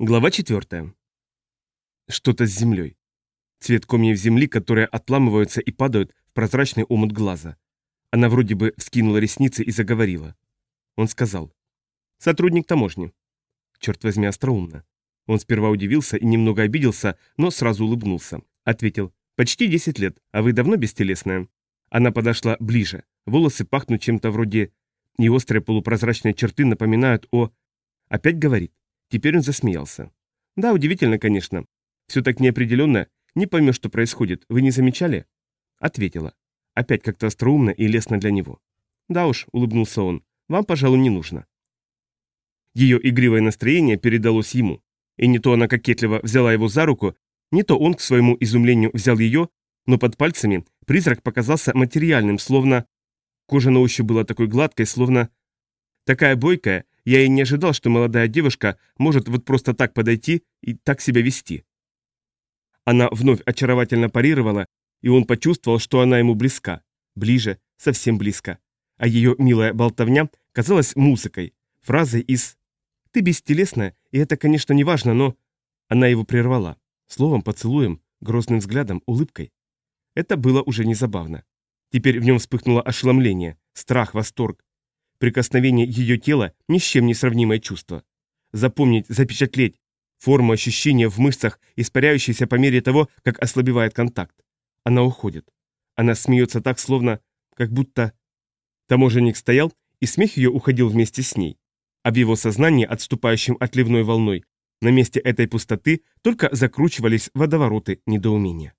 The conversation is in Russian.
Глава 4. Что-то с землей. Цвет комьев земли, которые отламываются и падают в прозрачный омут глаза. Она вроде бы вскинула ресницы и заговорила. Он сказал. «Сотрудник таможни». Черт возьми, остроумно. Он сперва удивился и немного обиделся, но сразу улыбнулся. Ответил. «Почти 10 лет, а вы давно бестелесная?» Она подошла ближе. Волосы пахнут чем-то вроде... И острые полупрозрачные черты напоминают о... Опять говорит. Теперь он засмеялся. Да, удивительно, конечно. Все так неопределенно, не поймешь, что происходит. Вы не замечали? Ответила. Опять как-то остроумно и лестно для него. Да уж, улыбнулся он, вам, пожалуй, не нужно. Ее игривое настроение передалось ему. И не то она кокетливо взяла его за руку, не то он, к своему изумлению, взял ее, но под пальцами призрак показался материальным, словно... Кожа на ощупь была такой гладкой, словно... Такая бойкая, я и не ожидал, что молодая девушка может вот просто так подойти и так себя вести. Она вновь очаровательно парировала, и он почувствовал, что она ему близка. Ближе, совсем близко. А ее милая болтовня казалась музыкой, фразой из «Ты бестелесная, и это, конечно, не важно, но...» Она его прервала. Словом, поцелуем, грозным взглядом, улыбкой. Это было уже не забавно. Теперь в нем вспыхнуло ошеломление, страх, восторг, Прикосновение ее тела – ни с чем не сравнимое чувство. Запомнить, запечатлеть форму ощущения в мышцах, испаряющейся по мере того, как ослабевает контакт. Она уходит. Она смеется так, словно, как будто... Таможенник стоял, и смех ее уходил вместе с ней. А в его сознании, отступающим отливной волной, на месте этой пустоты только закручивались водовороты недоумения.